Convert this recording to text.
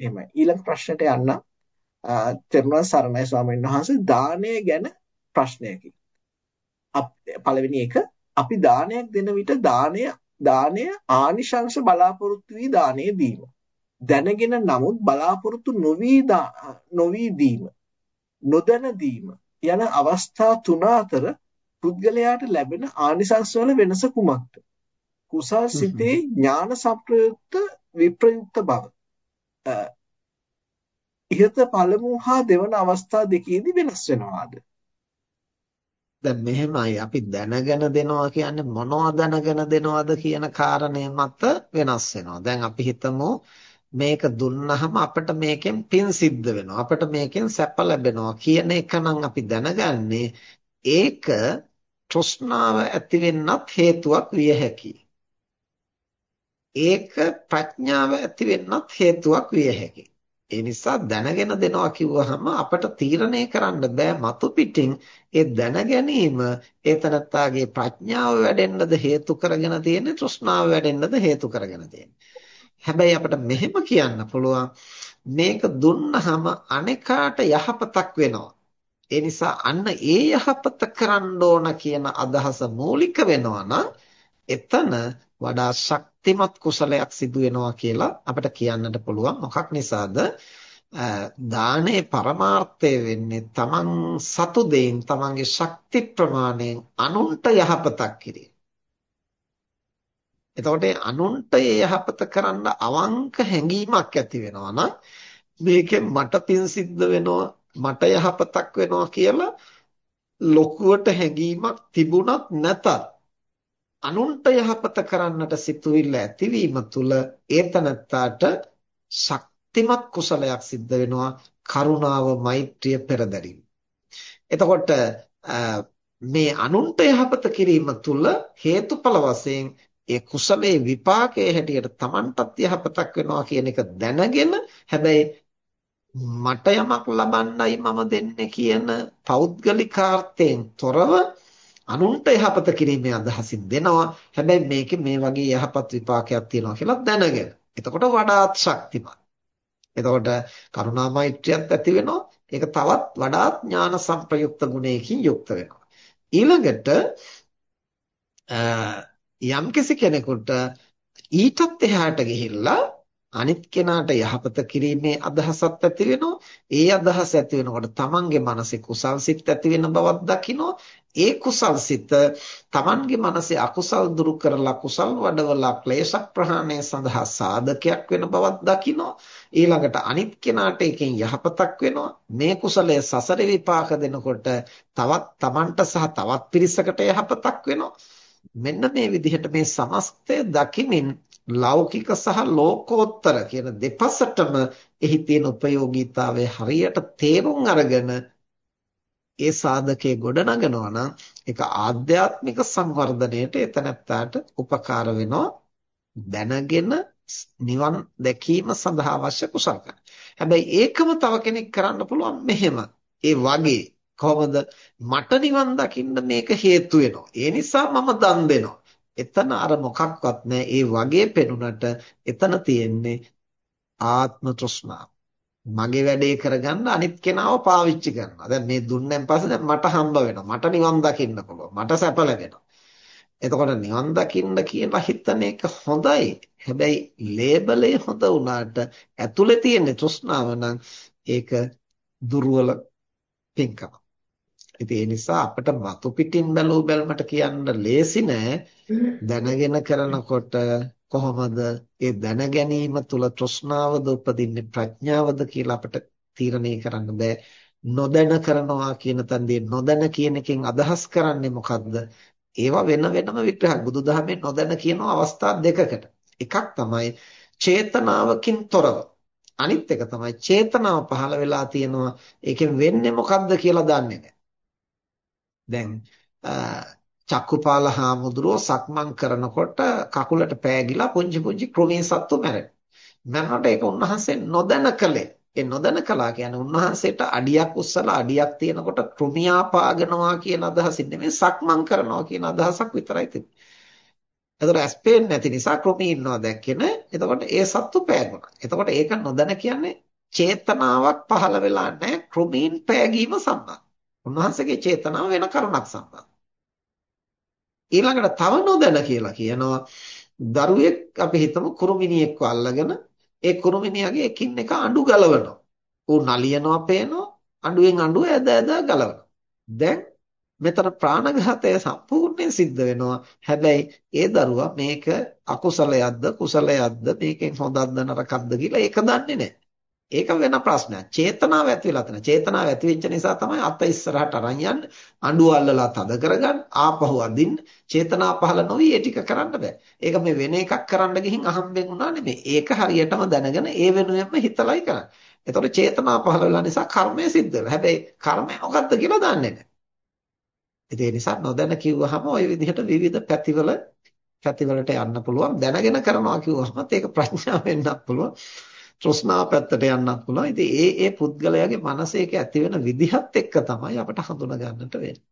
එහෙමයි. ඊළඟ ප්‍රශ්නට යන්න තෙරුවන් සරණයි ස්වාමීන් වහන්සේ දානය ගැන ප්‍රශ්නයකින්. පළවෙනි එක අපි දානයක් දෙන විට දානය දානය ආනිශංස බලාපොරොත්තු වී දානය දීම. දැනගෙන නමුත් බලාපොරොත්තු නොවි නොවි දීම. නොදැන දීම යන අවස්ථා තුන අතර පුද්ගලයාට ලැබෙන ආනිසංස වල වෙනස කුමක්ද? කුසල් සිතේ ඥාන සම්ප්‍රයුක්ත විප්‍රයුක්ත බව. ඉහත පළමු හා දෙවන අවස්ථා දෙකේදී වෙනස් වෙනවාද? දැන් මෙහෙමයි අපි දැනගෙන දෙනවා කියන්නේ මොනවද දැනගෙන දෙනවද කියන කාරණය මත වෙනස් වෙනවා. දැන් අපි හිතමු මේක දුන්නහම අපිට මේකෙන් පින් සිද්ධ වෙනවා. අපිට මේකෙන් සැප ලැබෙනවා කියන එක නම් අපි දැනගන්නේ ඒක තෘෂ්ණාව ඇති වෙන්නත් හේතුවක් විය හැකියි. ඒක ප්‍රඥාව ඇති වෙන්නත් හේතුවක් විය හැකියි. ඒ නිසා දැනගෙන දෙනවා කිව්වහම අපට තීරණය කරන්න බෑ මතු පිටින් ඒ දැන ගැනීම ඒ තනත්තාගේ ප්‍රඥාව වැඩෙන්නද හේතු කරගෙන තියෙන්නේ තෘෂ්ණාව වැඩෙන්නද හේතු කරගෙන තියෙන්නේ. හැබැයි අපිට මෙහෙම කියන්න පුළුවන් මේක දුන්නහම අනේකාට යහපතක් වෙනවා. ඒ නිසා අන්න ඒ යහපත කරන්න ඕන කියන අදහස මූලික වෙනවා නම් එතන වඩා ශක්තිමත් කුසලයක් සිදු වෙනවා කියලා අපිට කියන්නට පුළුවන්. මොකක් නිසාද? දානයේ පරමාර්ථය වෙන්නේ තමන් සතු දෙයින් තමන්ගේ ශක්ති ප්‍රමාණයෙන් අනුන්ට යහපතක් කිරීම. එතකොට අනුන්ට යහපත කරන්න අවංක හැඟීමක් ඇති වෙනවා නම් මේකෙන් මට පින් සිද්ධ වෙනවා මට යහපතක් වෙනවා කියලා ලොකුවට හැඟීමක් තිබුණත් නැතත් අනුන්ට යහපත කරන්නට සිතුවිල්ල ඇතිවීම තුළ ඒතනත්තාට ශක්තිමත් කුසලයක් සිද්ධ වෙනවා කරුණාව මෛත්‍රිය පෙරදරීම. එතකොට මේ අනුන්ට යහපත කිරීම තුළ හේතුඵල වශයෙන් ඒ කුසලයේ විපාකයේ හැටියට Tamanටත් යහපතක් වෙනවා කියන එක දැනගෙන හැබැයි මට යමක් ලබන්නයි මම දෙන්නේ කියන පෞද්ගලිකාර්ථයෙන් තොරව අනුන්ට යහපත කිරීමේ අදහසින් දෙනවා. හැබැයි මේකේ මේ වගේ යහපත් විපාකයක් තියෙනවා කියලා දැනගෙන. එතකොට වඩාත් ශක්තිමත්. එතකොට කරුණා මෛත්‍රියත් ඇති වෙනවා. ඒක තවත් වඩාත් ඥාන සංප්‍රයුක්ත ගුණයකින් යුක්ත වෙනවා. ඊළඟට යම්කිසි කෙනෙකුට ඊටත් එහාට ගිහිල්ලා අනිත් කෙනාට යහපත කිරීමේ අදහසක් ඇති වෙනවා. ඒ අදහස ඇති වෙනකොට තමන්ගේ මනසේ කුසල් සිත් ඇති වෙන බවක් දකිනවා. ඒ කුසල් සිත තමන්ගේ මනසේ අකුසල් දුරු කරලා කුසල් වඩවලා ක්ලේශ ප්‍රහාණය සඳහා සාධකයක් වෙන බවක් දකිනවා. ඊළඟට අනිත් කෙනාට එකෙන් යහපතක් වෙනවා. මේ කුසලය සසර විපාක දෙනකොට තවත් තමන්ට සහ තවත් පිරිසකට යහපතක් වෙනවා. මෙන්න මේ විදිහට මේ සමස්තය දකිමින් ලෞකික සහ ලෝකෝත්තර කියන දෙපසටම එහි තියෙන ප්‍රයෝගීතාවය හරියට තේරුම් අරගෙන ඒ සාධකයේ ගොඩනගනවා නම් ඒක ආධ්‍යාත්මික සංවර්ධනයට එතනත්තාට උපකාර වෙනවා දැනගෙන නිවන් දැකීම සඳහා අවශ්‍ය කුසල හැබැයි ඒකම තව කෙනෙක් කරන්න පුළුවන් මෙහෙම. ඒ වගේ කොහොමද මට නිවන් දකින්න මේක හේතු වෙනවා. ඒ නිසා මම දන් දෙනවා. එතන අර මොකක්වත් නැහැ. ඒ වගේ පෙනුනට එතන තියෙන්නේ ආත්ම තෘෂ්ණාව. මගේ වැඩේ කරගන්න අනිත් කෙනාව පාවිච්චි කරනවා. දැන් මේ දුන්නෙන් පස්සේ දැන් මට හම්බ වෙනවා. මට නිවන් දකින්න පුළුවන්. මට සැප ලැබෙනවා. එතකොට නිවන් දකින්න කියලා හිතන එක හොඳයි. හැබැයි ලේබලේ හොඳ වුණාට ඇතුලේ තියෙන තෘෂ්ණාව නම් ඒක දුර්වල පින්කම. ඉතින් ඒ නිසා අපිට මතු පිටින් බැලූ බැලමට කියන්න ලේසි නෑ දැනගෙන කරනකොට කොහොමද? ඒ දැන ගැනීම තුල තෘෂ්ණාවද උපදින්නේ ප්‍රඥාවද කියලා අපිට තීරණය කරන්න බෑ. නොදැන කරනවා කියන තන්දී නොදැන කියන එකෙන් අදහස් කරන්නේ මොකද්ද? ඒවා වෙන වෙනම විග්‍රහයක්. බුදුදහමේ නොදැන කියන අවස්ථා දෙකකට. එකක් තමයි චේතනාවකින් තොරව. අනිත් එක තමයි චේතනාව පහළ වෙලා තියෙනවා. ඒකෙන් වෙන්නේ මොකද්ද කියලා දන්නේ නැහැ දැන් චක්කුපාල හාමුදුරුව සක්මන් කරනකොට කකුලට පෑගිලා පුංචි පුංචි කෘමී සත්තු මැරෙනවා. මරනකොට ඒක උන්වහන්සේ නොදැන කළේ. ඒ නොදැන කළා කියන්නේ උන්වහන්සේට අඩියක් උස්සලා අඩියක් තියෙනකොට කෘමියා පාගනවා කියන අදහසින් නෙමෙයි සක්මන් කරනවා කියන අදහසක් විතරයි තිබුණේ. එතකොට ඇස් පේන්නේ නැති නිසා කෘමි ඉන්නවා දැක්කේ නැහැ. එතකොට ඒ සත්තු පෑගුණා. එතකොට ඒක නොදැන කියන්නේ චේතනාවක් පහළ වෙලා නැහැ කෘමීන් පෑගීම සම්බන්ධ. උන්වහන්සේගේ චේතනාව වෙන කරුණක් සම්බන්ධ. ඊළඟට තව නොදැන කියලා කියනවා දරුවෙක් අපි හිතමු කුරුමිනියෙක්ව අල්ලගෙන ඒ කුරුමිනියගේ එකින් එක අඬු ගලවනවා. ඌ නලියනවා පේනවා අඬුවෙන් අඬුව ඇද ඇද ගලවනවා. දැන් මෙතන ප්‍රාණඝාතය සම්පූර්ණයෙන් සිද්ධ වෙනවා. හැබැයි ඒ දරුවා මේක අකුසලයක්ද කුසලයක්ද මේකෙන් හොඳක්ද නරකක්ද කියලා ඒක දන්නේ නැහැ. ඒක වෙන ප්‍රශ්නයක්. චේතනාව ඇති වෙලා තියෙන. චේතනාව ඇති වෙච්ච නිසා තමයි අත ඉස්සරහට අරන් යන්නේ. අඬුව අල්ලලා තද කරගන්න, ආපහු අදින්න. චේතනා පහළ නොවි ඒ ටික කරන්න බෑ. ඒක මේ වෙන එකක් කරන්න ගිහින් අහම්බෙන් වුණා නෙමෙයි. ඒක හරියටම දැනගෙන ඒ වෙනුවෙන්ම හිතලයි කරන්නේ. එතකොට චේතනා පහළ වෙලා නිසා කර්මය සිද්ධ වෙනවා. හැබැයි කර්මය මොකක්ද කියලා දන්නේ නැහැ. ඉතින් ඒ නිසා නොදැන කිව්වහම ওই විදිහට විවිධ පැතිවල පැතිවලට යන්න පුළුවන්. දැනගෙන කරනවා කිව්වහම ඒක ප්‍රඥාව වෙන්නත් පුළුවන්. තෘෂ්ණාව පැත්තට යන්නත් පුළුවන්. ඉතින් ඒ ඒ පුද්ගලයාගේ මනසේ ඒක ඇති වෙන විදිහත් එක්ක තමයි අපට හඳුනා ගන්නට වෙන්නේ.